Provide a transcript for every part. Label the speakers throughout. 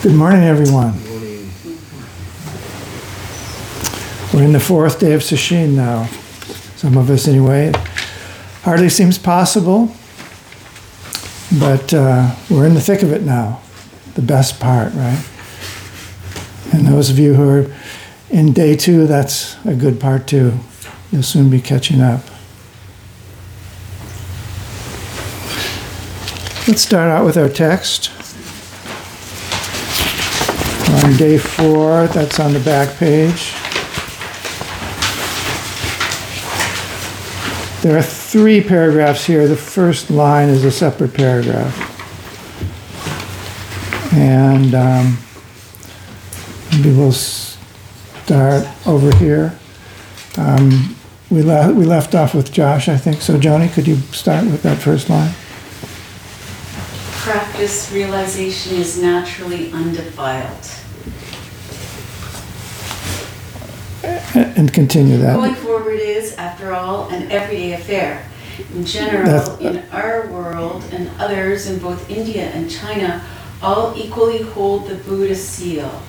Speaker 1: Good morning, everyone. We're in the fourth day of Sesshin now. Some of us, anyway. Hardly seems possible, but uh, we're in the thick of it now. The best part, right? And those of you who are in day two, that's a good part too. You'll soon be catching up. Let's start out with our text. On day four, that's on the back page. There are three paragraphs here. The first line is a separate paragraph. And um, maybe we'll start over here. Um, we, le- we left off with Josh, I think. So, Joni, could you start with that first line?
Speaker 2: Practice realization is naturally undefiled.
Speaker 1: And continue that.
Speaker 2: Going forward is, after all, an everyday affair. In general,
Speaker 1: That's-
Speaker 2: in our world and others in both India and China, all equally hold the Buddha seal.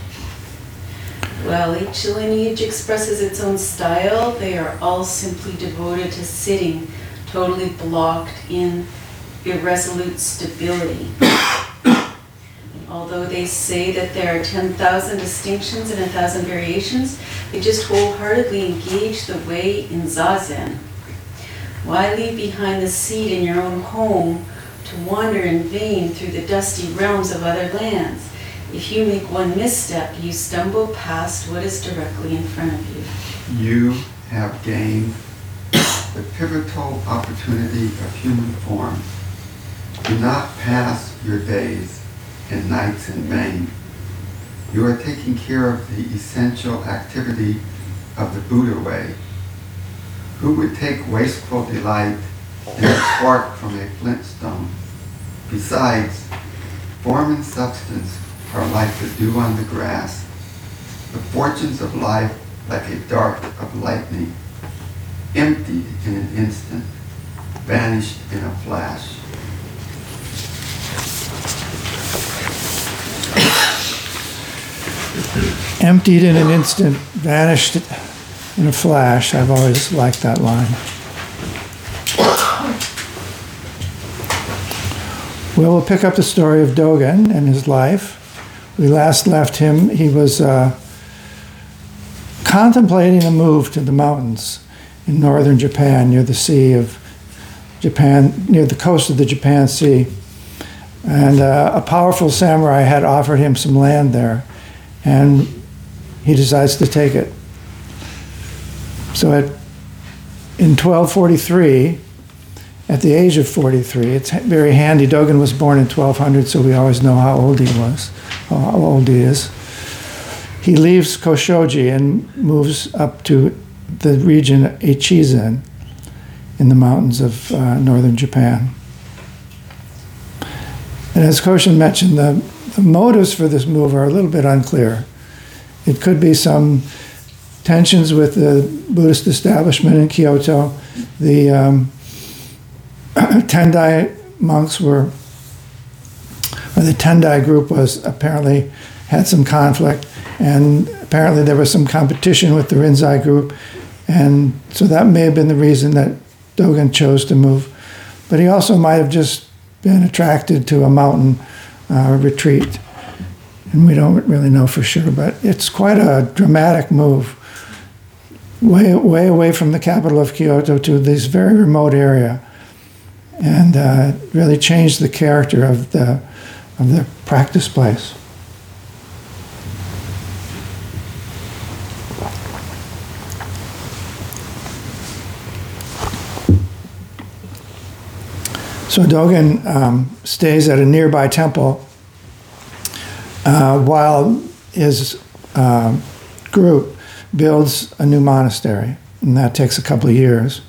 Speaker 2: While each lineage expresses its own style, they are all simply devoted to sitting, totally blocked in irresolute stability. Although they say that there are 10,000 distinctions and a thousand variations, they just wholeheartedly engage the way in Zazen. Why leave behind the seed in your own home to wander in vain through the dusty realms of other lands? If you make one misstep, you stumble past what is directly in front of you.
Speaker 3: You have gained the pivotal opportunity of human form. Do not pass your days and nights in vain. You are taking care of the essential activity of the Buddha way. Who would take wasteful delight in a spark from a flintstone? Besides, form and substance are like the dew on the grass, the fortunes of life like a dart of lightning, emptied in an instant, vanished in a flash.
Speaker 1: Emptied in an instant, vanished in a flash. I've always liked that line. Well, we'll pick up the story of Dogen and his life. We last left him, he was uh, contemplating a move to the mountains in northern Japan near the Sea of Japan, near the coast of the Japan Sea. And uh, a powerful samurai had offered him some land there, and he decides to take it. So at, in 1243, at the age of 43, it's very handy. Dogen was born in 1200, so we always know how old he was, how old he is. He leaves Koshoji and moves up to the region Echizen in the mountains of uh, northern Japan. And as Koshin mentioned, the, the motives for this move are a little bit unclear. It could be some tensions with the Buddhist establishment in Kyoto. The um, Tendai monks were, or the Tendai group was apparently had some conflict, and apparently there was some competition with the Rinzai group, and so that may have been the reason that Dogen chose to move. But he also might have just been attracted to a mountain uh, retreat, and we don't really know for sure. But it's quite a dramatic move, way way away from the capital of Kyoto to this very remote area and uh, really changed the character of the of the practice place. So Dogen um, stays at a nearby temple uh, while his uh, group builds a new monastery, and that takes a couple of years.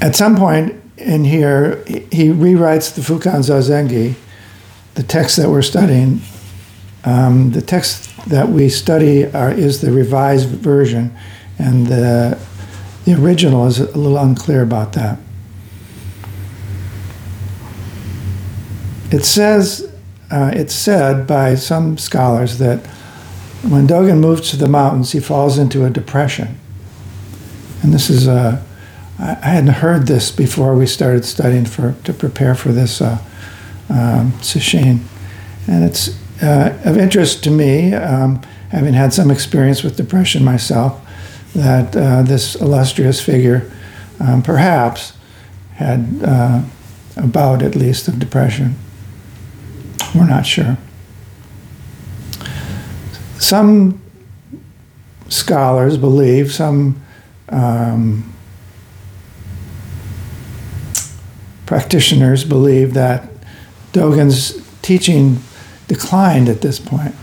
Speaker 1: At some point in here, he rewrites the Fukan Zazengi, the text that we're studying. Um, the text that we study are, is the revised version, and the, the original is a little unclear about that. it says, uh, it's said by some scholars that when Dogen moves to the mountains, he falls into a depression. And this is, uh, I, hadn't heard this before we started studying for to prepare for this uh, um, sesshin. And it's uh, of interest to me, um, having had some experience with depression myself, that uh, this illustrious figure um, perhaps had uh, a bout at least of depression. We're not sure. Some scholars believe, some um, practitioners believe that Dogen's teaching declined at this point.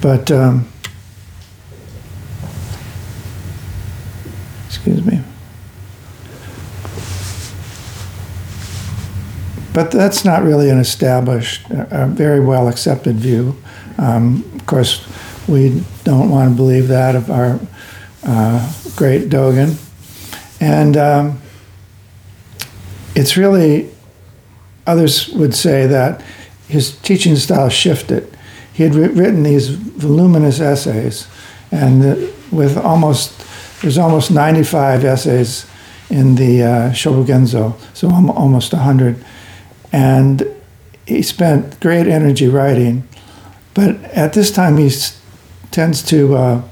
Speaker 1: But, um, excuse me. But that's not really an established, a very well accepted view. Um, of course, we don't want to believe that of our uh, great Dogen. And um, it's really, others would say that his teaching style shifted. He had written these voluminous essays, and with almost, there's almost 95 essays in the uh, Shobogenzo, so al- almost 100. And he spent great energy writing, but at this time he tends to uh,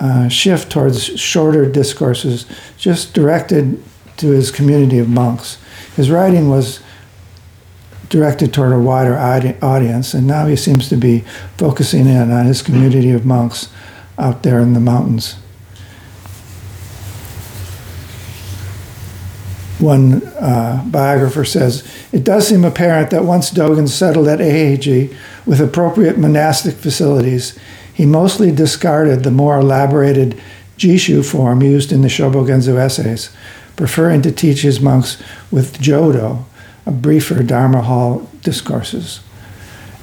Speaker 1: uh, shift towards shorter discourses, just directed to his community of monks. His writing was directed toward a wider audience, and now he seems to be focusing in on his community of monks out there in the mountains. One uh, biographer says, It does seem apparent that once Dogen settled at Eheiji with appropriate monastic facilities, he mostly discarded the more elaborated Jishu form used in the Shobogenzo essays, preferring to teach his monks with Jodo, a briefer Dharma Hall discourses.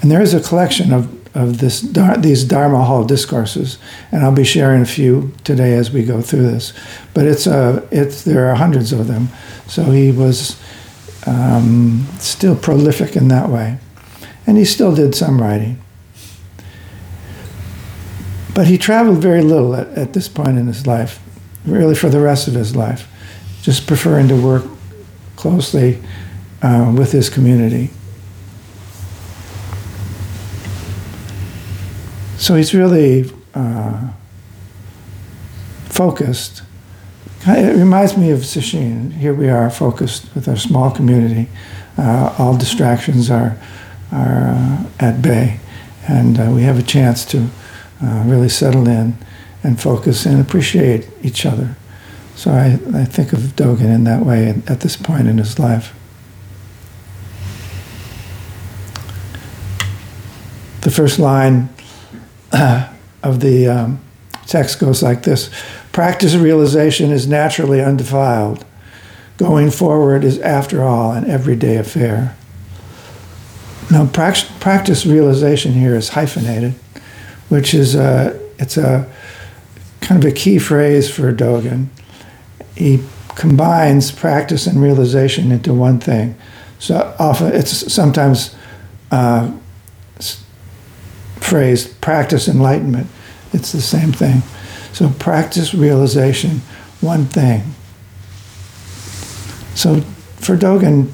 Speaker 1: And there is a collection of, of this, these Dharma Hall discourses, and I'll be sharing a few today as we go through this. But it's a, it's, there are hundreds of them, so he was um, still prolific in that way. And he still did some writing. But he traveled very little at, at this point in his life, really for the rest of his life, just preferring to work closely uh, with his community. So he's really uh, focused. It reminds me of Sesshin. Here we are, focused with our small community. Uh, all distractions are are uh, at bay, and uh, we have a chance to uh, really settle in and focus and appreciate each other. So I, I think of Dogen in that way at this point in his life. The first line of the um, text goes like this Practice realization is naturally undefiled. Going forward is, after all, an everyday affair. Now, prac- practice realization here is hyphenated, which is a, it's a kind of a key phrase for Dogen. He combines practice and realization into one thing. So often, it's sometimes uh, phrased practice enlightenment. It's the same thing. So practice realization, one thing. So for Dogen,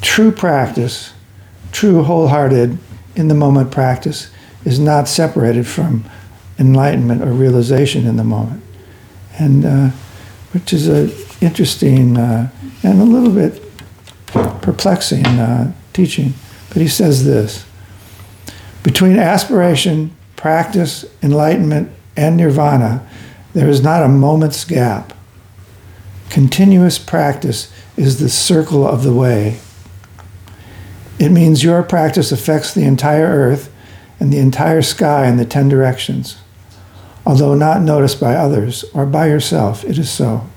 Speaker 1: true practice, true wholehearted, in the moment practice is not separated from enlightenment or realization in the moment. And uh, which is an interesting uh, and a little bit perplexing uh, teaching. But he says this between aspiration, practice, enlightenment, and nirvana, there is not a moment's gap. Continuous practice is the circle of the way. It means your practice affects the entire earth and the entire sky in the ten directions. Although not noticed by others or by yourself, it is so.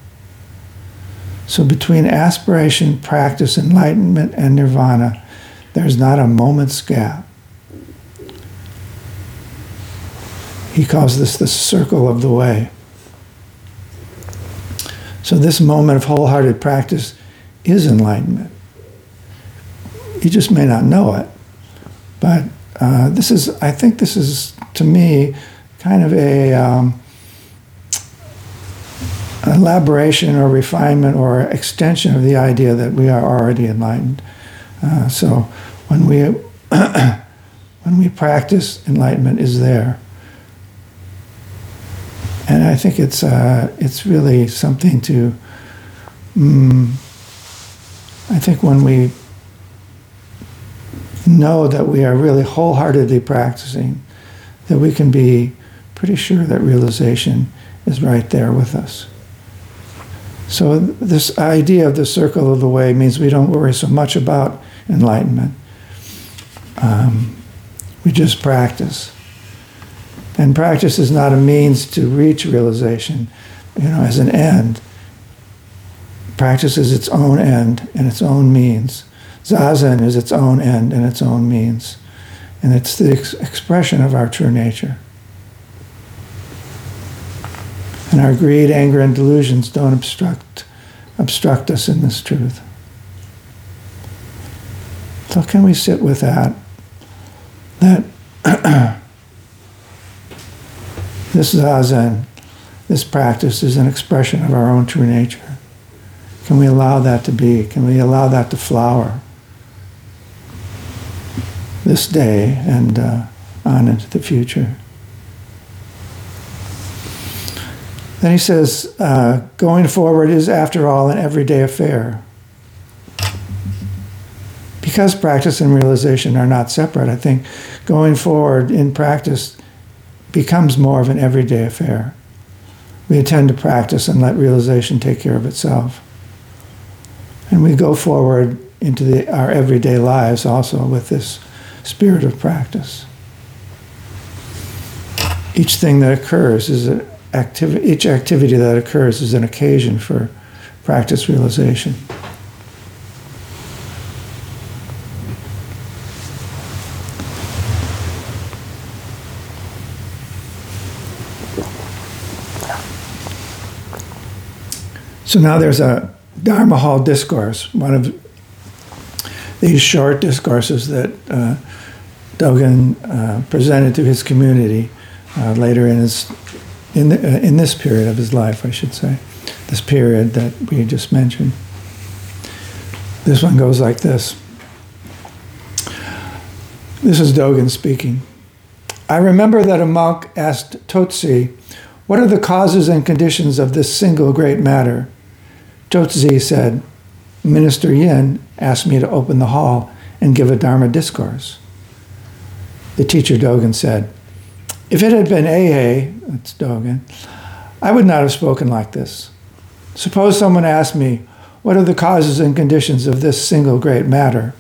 Speaker 1: So between aspiration, practice, enlightenment, and nirvana, there's not a moment's gap. He calls this the circle of the way. So, this moment of wholehearted practice is enlightenment. You just may not know it. But uh, this is, I think this is, to me, kind of a um, elaboration or refinement or extension of the idea that we are already enlightened. Uh, so when we when we practice, enlightenment is there, and I think it's uh, it's really something to. Mm, I think when we know that we are really wholeheartedly practicing, that we can be pretty sure that realization is right there with us. So, this idea of the circle of the way means we don't worry so much about enlightenment. Um, we just practice. And practice is not a means to reach realization, you know, as an end. Practice is its own end and its own means. Zazen is its own end and its own means. And it's the ex- expression of our true nature. And our greed, anger, and delusions don't obstruct, obstruct us in this truth. So, can we sit with that? That this is zazen, this practice, is an expression of our own true nature. Can we allow that to be? Can we allow that to flower this day and uh, on into the future? Then he says, uh, going forward is, after all, an everyday affair. Because practice and realization are not separate, I think going forward in practice becomes more of an everyday affair. We attend to practice and let realization take care of itself. And we go forward into the, our everyday lives also with this spirit of practice. Each thing that occurs is a activity, each activity that occurs is an occasion for practice realization. So now there's a Dharma Hall discourse, one of these short discourses that uh, Dogen uh, presented to his community uh, later in his in, the, uh, in this period of his life, I should say, this period that we just mentioned. This one goes like this. This is Dogen speaking. I remember that a monk asked Touzi, What are the causes and conditions of this single great matter? Touzi said, Minister Yin asked me to open the hall and give a Dharma discourse. The teacher Dogen said, If it had been Eihei, that's Dogen, I would not have spoken like this. Suppose someone asked me, What are the causes and conditions of this single great matter?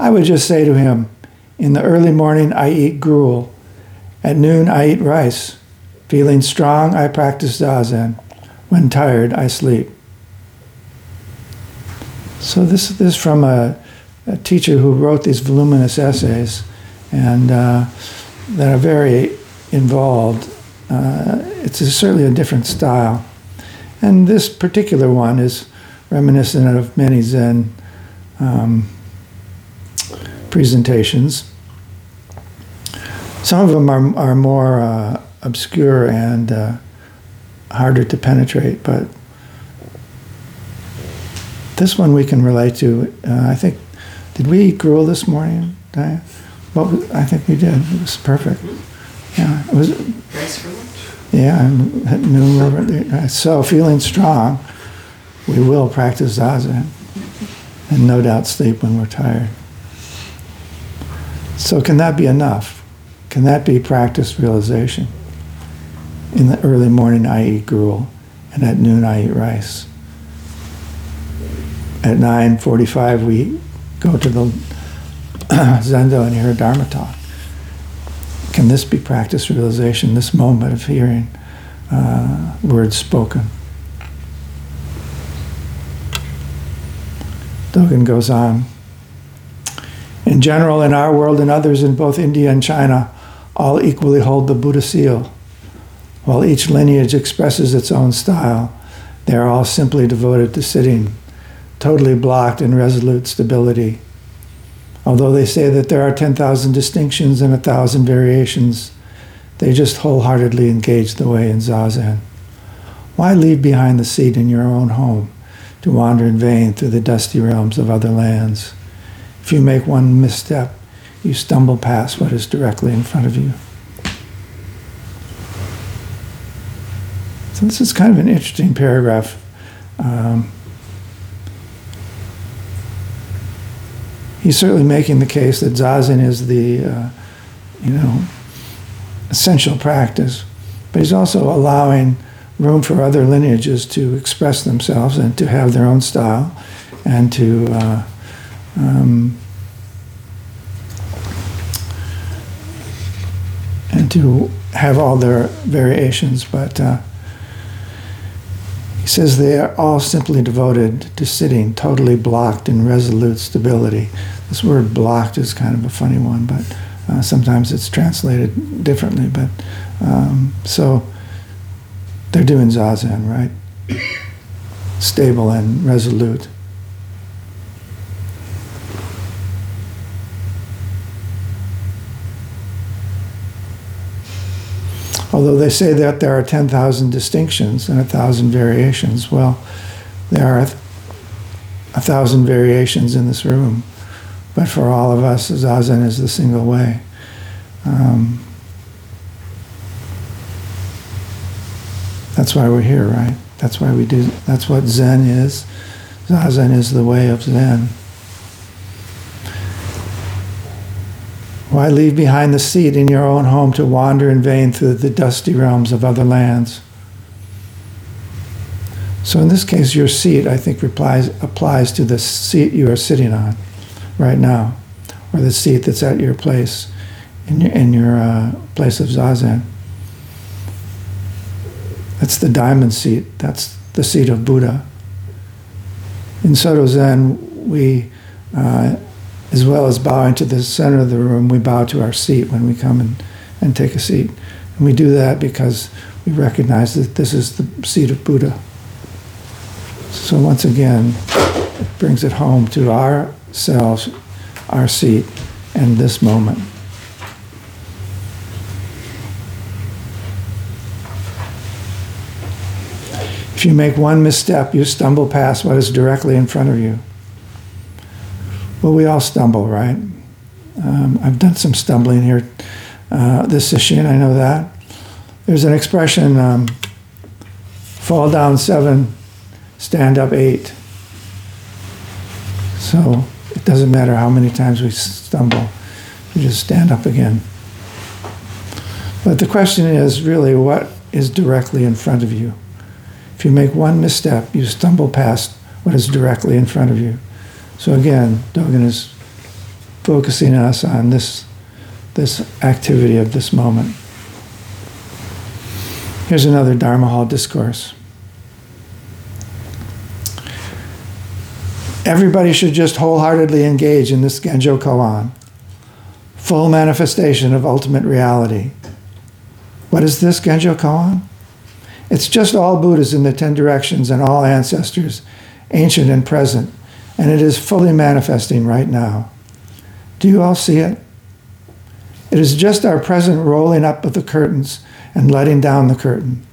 Speaker 1: I would just say to him, In the early morning, I eat gruel. At noon, I eat rice. Feeling strong, I practice zazen. When tired, I sleep. So this, this is from a, a teacher who wrote these voluminous essays and uh, that are very involved. Uh, it's a, certainly a different style. And this particular one is reminiscent of many Zen um, presentations. Some of them are, are more uh, obscure and uh, harder to penetrate, but this one we can relate to. Uh, I think, did we eat gruel this morning, Diane? What was, I think we did. It was perfect. Yeah, it was.
Speaker 4: Rice for lunch?
Speaker 1: Yeah, and at noon over there. So feeling strong, we will practice zazen, and no doubt sleep when we're tired. So can that be enough? Can that be practice realization? In the early morning, I eat gruel, and at noon, I eat rice. At 9:45, we go to the zendo and hear a dharma talk. Can this be practice realization? This moment of hearing uh, words spoken. Dogen goes on. In general, in our world and others in both India and China, all equally hold the Buddha seal. While each lineage expresses its own style, they are all simply devoted to sitting, totally blocked in resolute stability. Although they say that there are 10,000 distinctions and a thousand variations, they just wholeheartedly engage the way in Zazen. Why leave behind the seat in your own home to wander in vain through the dusty realms of other lands? If you make one misstep, you stumble past what is directly in front of you. So this is kind of an interesting paragraph. Um, he's certainly making the case that zazen is the, uh, you know, essential practice, but he's also allowing room for other lineages to express themselves and to have their own style and to uh, um, and to have all their variations, but uh, he says they are all simply devoted to sitting totally blocked in resolute stability. This word blocked is kind of a funny one, but uh, sometimes it's translated differently. But um, so they're doing zazen, right? Stable and resolute. Although they say that there are 10,000 distinctions and a thousand variations, well, there are a thousand variations in this room. But for all of us, Zazen is the single way. Um, that's why we're here, right? That's why we do, that's what Zen is. Zazen is the way of Zen. Why leave behind the seat in your own home to wander in vain through the dusty realms of other lands? So in this case, your seat, I think, replies, applies to the seat you are sitting on right now, or the seat that's at your place, in your, in your uh, place of zazen. That's the diamond seat. That's the seat of Buddha. In Soto Zen, we uh, as well as bowing to the center of the room, we bow to our seat when we come and, and take a seat. And we do that because we recognize that this is the seat of Buddha. So once again, it brings it home to ourselves, our seat, and this moment. If you make one misstep, you stumble past what is directly in front of you. Well, we all stumble, right? Um, I've done some stumbling here uh, this session, I know that. There's an expression um, fall down seven, stand up eight. So it doesn't matter how many times we stumble, we just stand up again. But the question is really what is directly in front of you? If you make one misstep, you stumble past what is directly in front of you. So again, Dogen is focusing us on this, this activity of this moment. Here's another Dharma Hall discourse. Everybody should just wholeheartedly engage in this Genjo Koan, full manifestation of ultimate reality. What is this Genjo Koan? It's just all Buddhas in the ten directions and all ancestors, ancient and present, and it is fully manifesting right now. Do you all see it? It is just our present rolling up of the curtains and letting down the curtain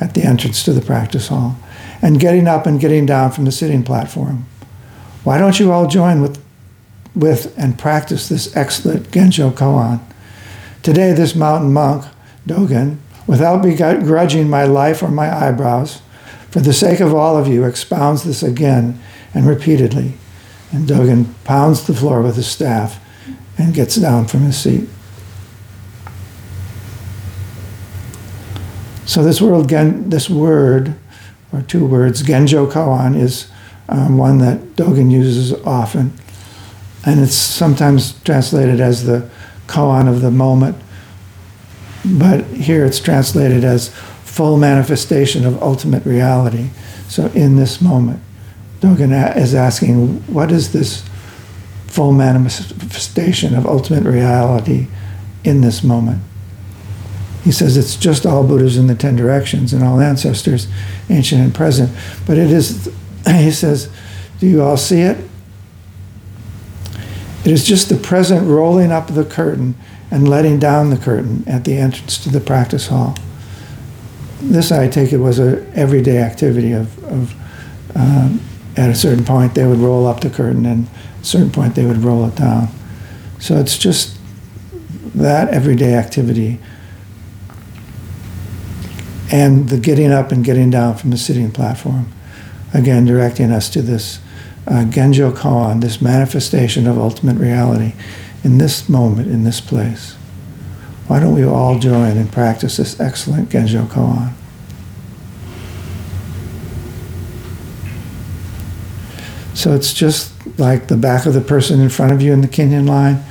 Speaker 1: at the entrance to the practice hall and getting up and getting down from the sitting platform. Why don't you all join with, with and practice this excellent Genjo Koan? Today, this mountain monk, Dogen, without begrudging my life or my eyebrows, for the sake of all of you, expounds this again and repeatedly. And Dogen pounds the floor with his staff and gets down from his seat. So this word, this word, or two words, Genjo Koan, is um, one that Dogen uses often, and it's sometimes translated as the koan of the moment. But here it's translated as full manifestation of ultimate reality. So in this moment. Dogen is asking, what is this full manifestation of ultimate reality in this moment? He says it's just all Buddhas in the ten directions and all ancestors, ancient and present. But it is, he says, do you all see it? It is just the present rolling up the curtain and letting down the curtain at the entrance to the practice hall. This, I take it, was a everyday activity of, of um, at a certain point they would roll up the curtain and at a certain point they would roll it down. So it's just that everyday activity and the getting up and getting down from the sitting platform. Again, directing us to this uh, Genjo Koan, this manifestation of ultimate reality in this moment, in this place. Why don't we all join and practice this excellent Genjo Koan? So it's just like the back of the person in front of you in the kinhin line,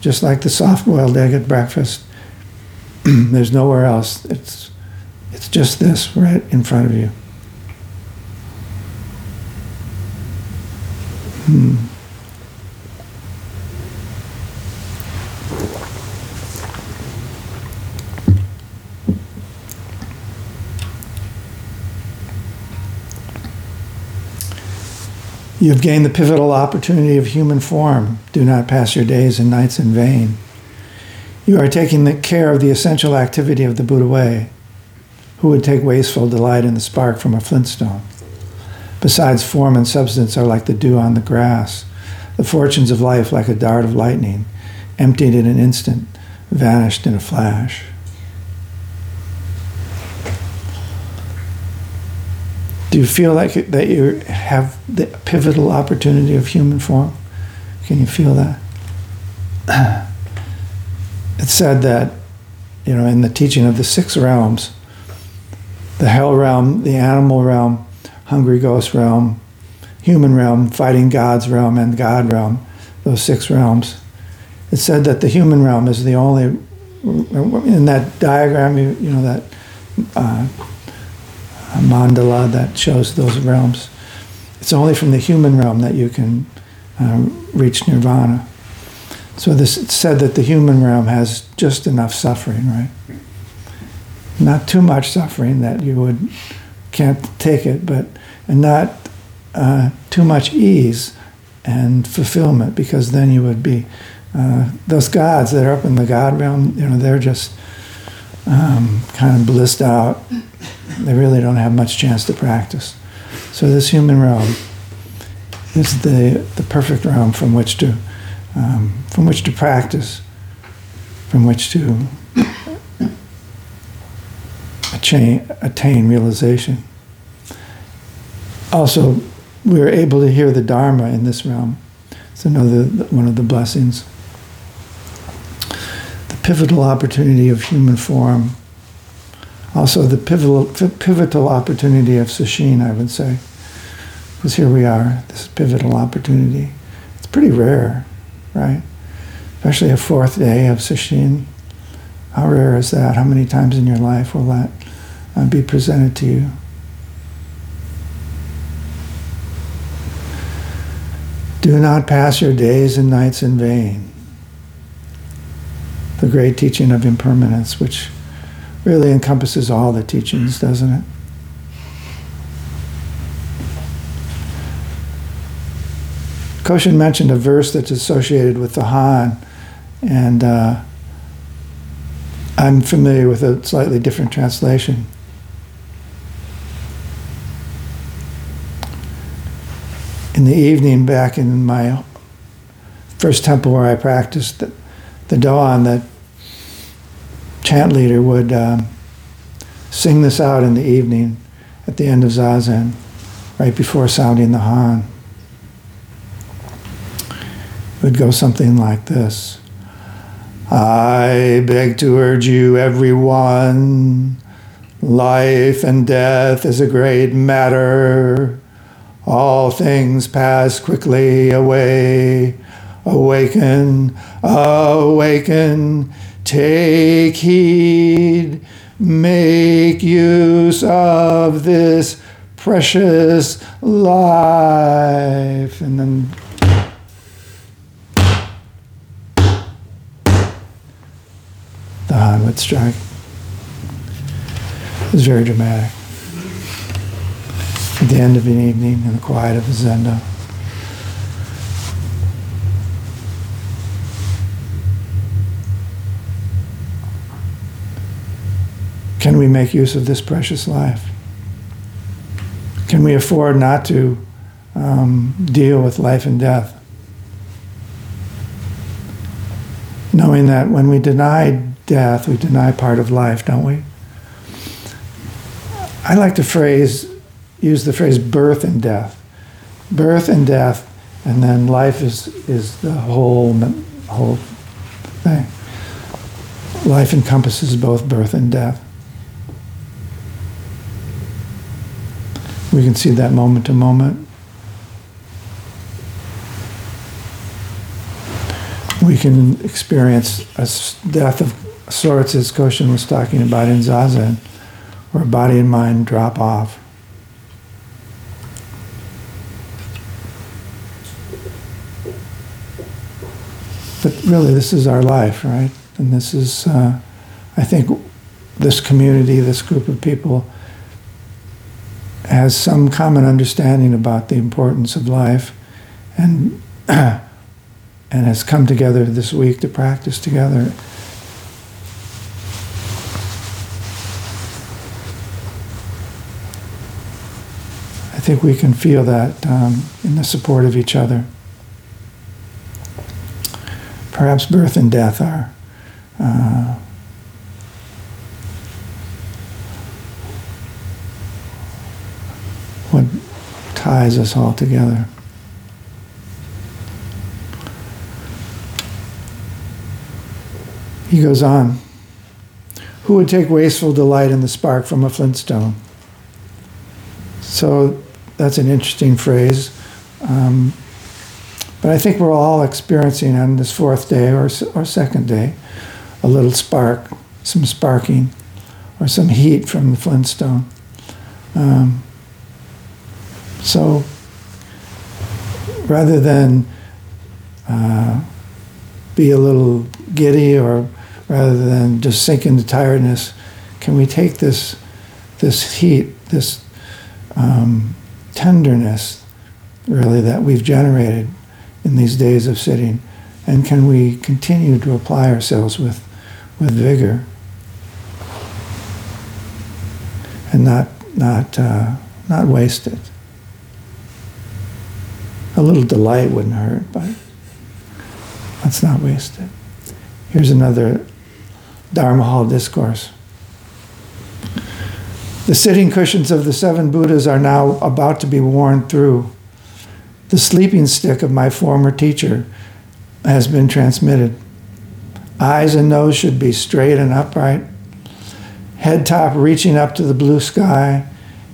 Speaker 1: just like the soft boiled egg at breakfast. There's nowhere else. It's, it's just this right in front of you. You have gained the pivotal opportunity of human form. Do not pass your days and nights in vain. You are taking the care of the essential activity of the Buddha way. Who would take wasteful delight in the spark from a flintstone? Besides, form and substance are like the dew on the grass, the fortunes of life like a dart of lightning, emptied in an instant, vanished in a flash. Do you feel like that you have the pivotal opportunity of human form? Can you feel that? It's said that, you know, in the teaching of the six realms, the hell realm, the animal realm, hungry ghost realm, human realm, fighting God's realm, and God realm, those six realms. It's said that the human realm is the only, in that diagram, you, you know, that uh, mandala that shows those realms. It's only from the human realm that you can um, reach nirvana. So this said that the human realm has just enough suffering, right? Not too much suffering that you would can't take it, but and not uh, too much ease and fulfillment, because then you would be uh, those gods that are up in the God realm. You know, they're just um, kind of blissed out. They really don't have much chance to practice. So this human realm is the the perfect realm from which to um, from which to practice, from which to attain, attain realization. Also, we are able to hear the Dharma in this realm. It's another one of the blessings. The pivotal opportunity of human form. Also, the pivotal, pivotal opportunity of Sesshin, I would say. Because here we are, this pivotal opportunity. It's pretty rare, right? Especially a fourth day of Sesshin. How rare is that? How many times in your life will that uh, be presented to you? Do not pass your days and nights in vain. The great teaching of impermanence, which really encompasses all the teachings, doesn't it? Koshin mentioned a verse that's associated with the Han, and uh, I'm familiar with a slightly different translation. In the evening, back in my first temple where I practiced the, the Doan, the chant leader would um, sing this out in the evening at the end of Zazen, right before sounding the Han. It would go something like this. I beg to urge you, everyone, life and death is a great matter. All things pass quickly away. Awaken, awaken, take heed, make use of this precious life. And then the would strike. It was very dramatic at the end of an evening in the quiet of a zendo. Can we make use of this precious life? Can we afford not to um, deal with life and death? Knowing that when we deny death, we deny part of life, don't we? I like the phrase use the phrase birth and death. Birth and death, and then life is, is the whole, whole thing. Life encompasses both birth and death. We can see that moment to moment. We can experience a death of sorts, as Koshin was talking about in Zazen, where body and mind drop off. But really, this is our life, right? And this is, uh, I think, this community, this group of people has some common understanding about the importance of life and and has come together this week to practice together. I think we can feel that um, in the support of each other. Perhaps birth and death are uh, what ties us all together. He goes on. Who would take wasteful delight in the spark from a flintstone? So that's an interesting phrase. Um, but I think we're all experiencing on this fourth day or, or second day a little spark, some sparking, or some heat from the flintstone. Um, so rather than uh, be a little giddy or rather than just sink into tiredness, can we take this, this heat, this um, tenderness, really, that we've generated in these days of sitting, and can we continue to apply ourselves with, with vigor and not, not, uh, not waste it? A little delight wouldn't hurt, but let's not waste it. Here's another Dharma Hall discourse. The sitting cushions of the seven Buddhas are now about to be worn through. The sleeping stick of my former teacher has been transmitted. Eyes and nose should be straight and upright, head top reaching up to the blue sky,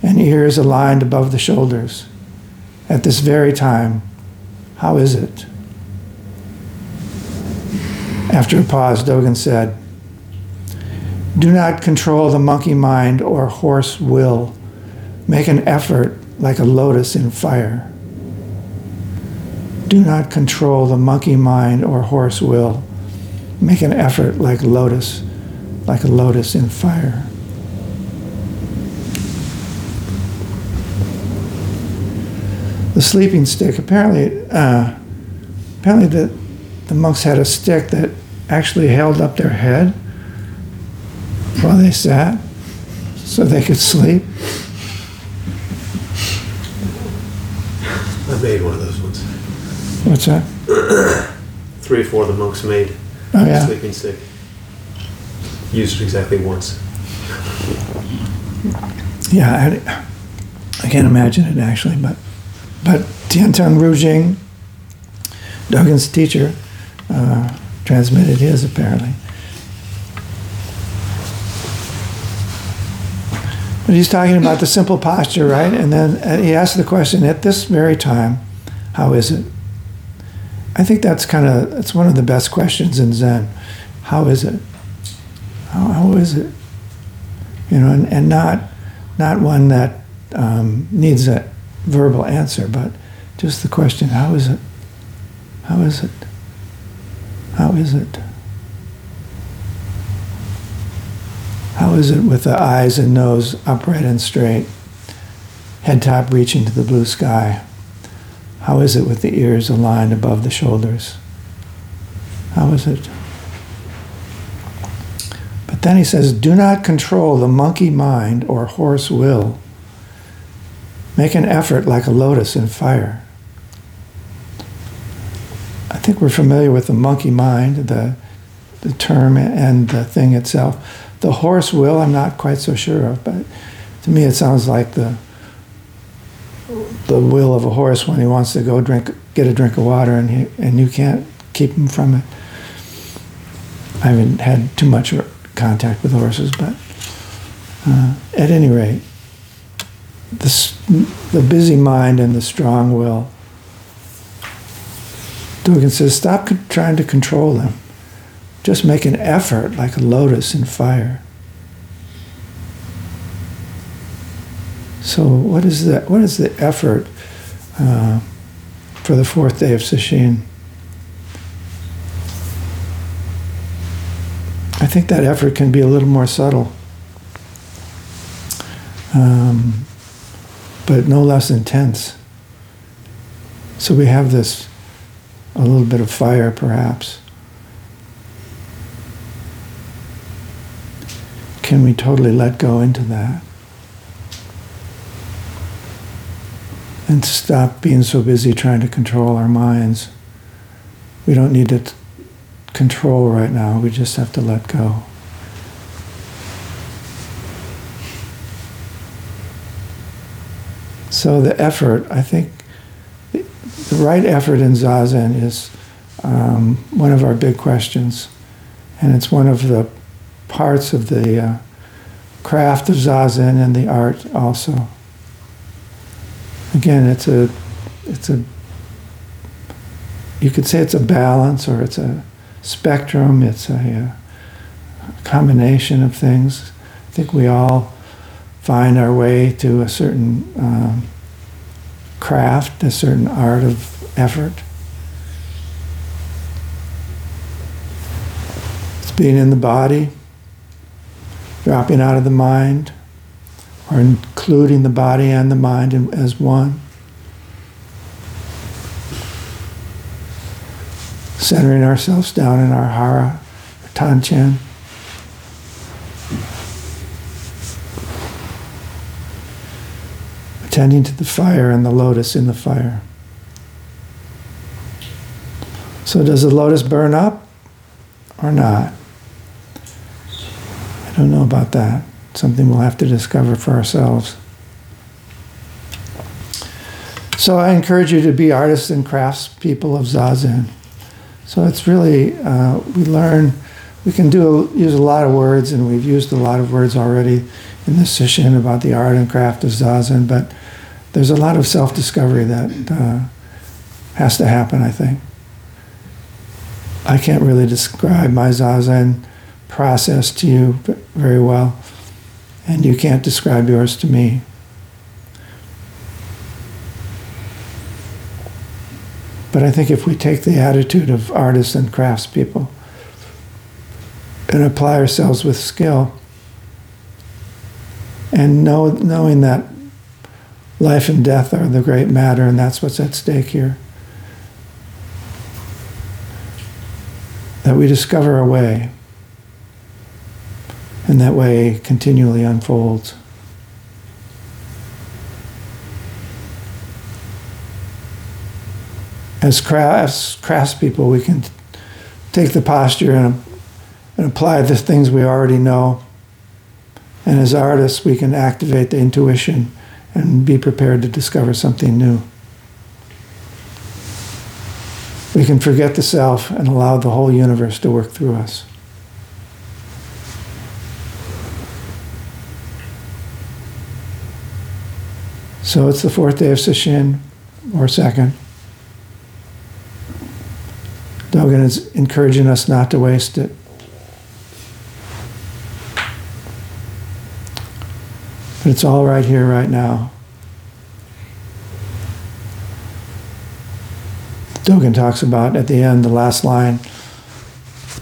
Speaker 1: and ears aligned above the shoulders. At this very time, how is it? After a pause, Dogen said, Do not control the monkey mind or horse will. Make an effort like a lotus in fire. Do not control the monkey mind or horse will. Make an effort like lotus, like a lotus in fire. The sleeping stick. Apparently, uh, apparently the the monks had a stick that actually held up their head while they sat, so they could sleep.
Speaker 4: I made one of those.
Speaker 1: What's that?
Speaker 4: Three or four of the monks made
Speaker 1: Oh yeah.
Speaker 4: sleeping stick. Used it exactly once.
Speaker 1: Yeah, I, I can't imagine it actually, but but Tiantong Rujing, Dogen's teacher, uh, transmitted his apparently. But he's talking about the simple posture, right? And then uh, he asked the question at this very time, how is it? I think that's kind of it's one of the best questions in Zen. How is it? How, how is it? You know, and, and not not one that um, needs a verbal answer, but just the question, how is it? How is it? How is it? How is it with the eyes and nose upright and straight, head top reaching to the blue sky? How is it with the ears aligned above the shoulders? How is it? But then he says, do not control the monkey mind or horse will. Make an effort like a lotus in fire. I think we're familiar with the monkey mind, the, the term and the thing itself. The horse will, I'm not quite so sure of, but to me it sounds like the the will of a horse when he wants to go drink, get a drink of water, and he, and you can't keep him from it. I haven't had too much contact with horses, but uh, at any rate, the, the busy mind and the strong will. Dogen says, stop trying to control them. Just make an effort like a lotus in fire. So, what is that? What is the effort uh, for the fourth day of Sesshin? I think that effort can be a little more subtle, um, but no less intense. So we have this a little bit of fire, perhaps. Can we totally let go into that? And stop being so busy trying to control our minds. We don't need to t- control right now, we just have to let go. So the effort, I think, the right effort in Zazen is um, one of our big questions. And it's one of the parts of the uh, craft of Zazen and the art also. Again, it's a, it's a, you could say it's a balance or it's a spectrum, it's a, uh combination of things. I think we all find our way to a certain um, craft, a certain art of effort. It's being in the body, dropping out of the mind, or including the body and the mind in, as one. Centering ourselves down in our hara, or tanchen. Attending to the fire and the lotus in the fire. So, does the lotus burn up or not? I don't know about that. Something we'll have to discover for ourselves. So, I encourage you to be artists and crafts people of Zazen. So, it's really, uh, we learn, we can do use a lot of words, and we've used a lot of words already in this sesshin about the art and craft of Zazen, but there's a lot of self discovery that uh, has to happen, I think. I can't really describe my Zazen process to you very well, and you can't describe yours to me. But I think if we take the attitude of artists and craftspeople and apply ourselves with skill, and know, knowing that life and death are the great matter, and that's what's at stake here. That we discover a way, and that way continually unfolds. As crafts, craftspeople, we can take the posture and, and apply the things we already know. And as artists, we can activate the intuition and be prepared to discover something new. We can forget the self and allow the whole universe to work through us. So it's the fourth day of Sesshin, or second. Dogen is encouraging us not to waste it. But it's all right here, right now. Dogen talks about at the end, the last line.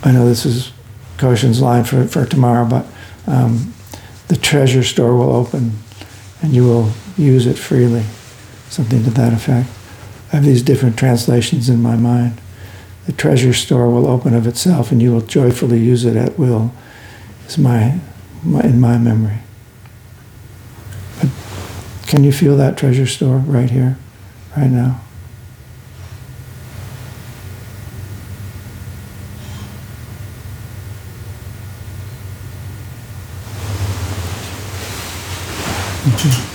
Speaker 1: I know this is Koshin's line for, for tomorrow, but um, the treasure store will open and you will use it freely. Something to that effect. I have these different translations in my mind. The treasure store will open of itself and you will joyfully use it at will. It's my, my in my memory. But can you feel that treasure store right here, right now? 你这